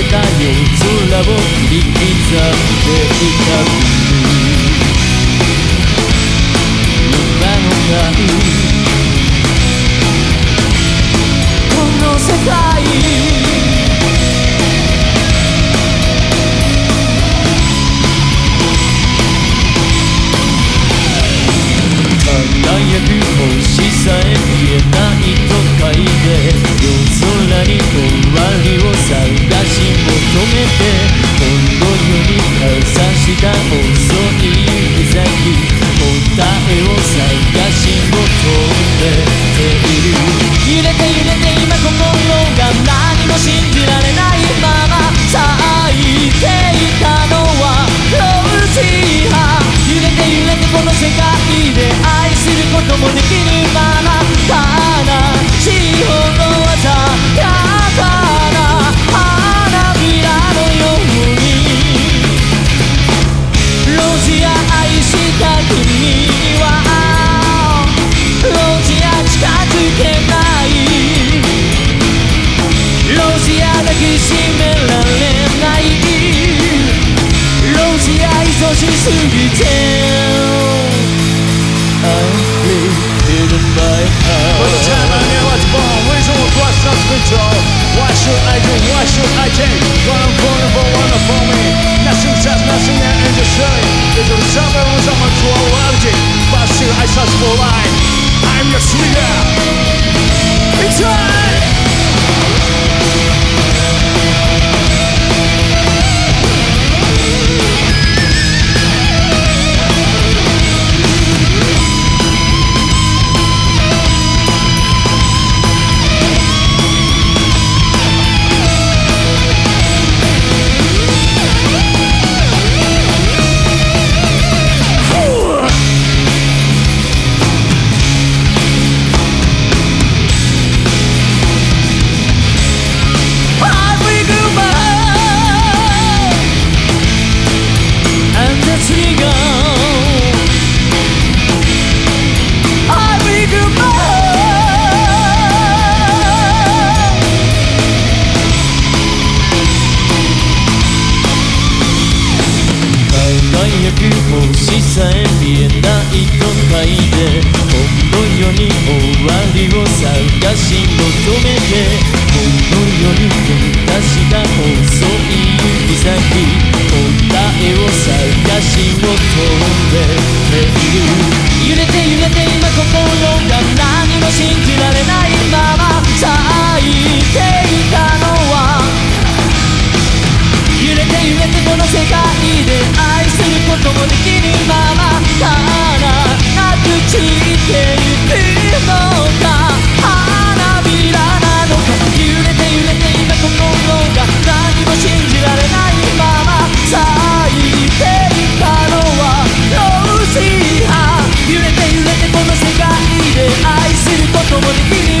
上げた夜空を切り刻んでいた chases down I'm free, hidden by hell By the time I knew I'd reason Why should I do, why should I take What I'm vulnerable, for me Nothing says nothing that is Just silly it's a resemblance of my true But still I search for light I'm your sweeter It's right! りを探し求めてこの世に飛び出した細い指先答えを探し求めている揺れて揺れて今心が何も信じられないまま咲いていたのは揺れて揺れてこの世界で愛することもできる共に君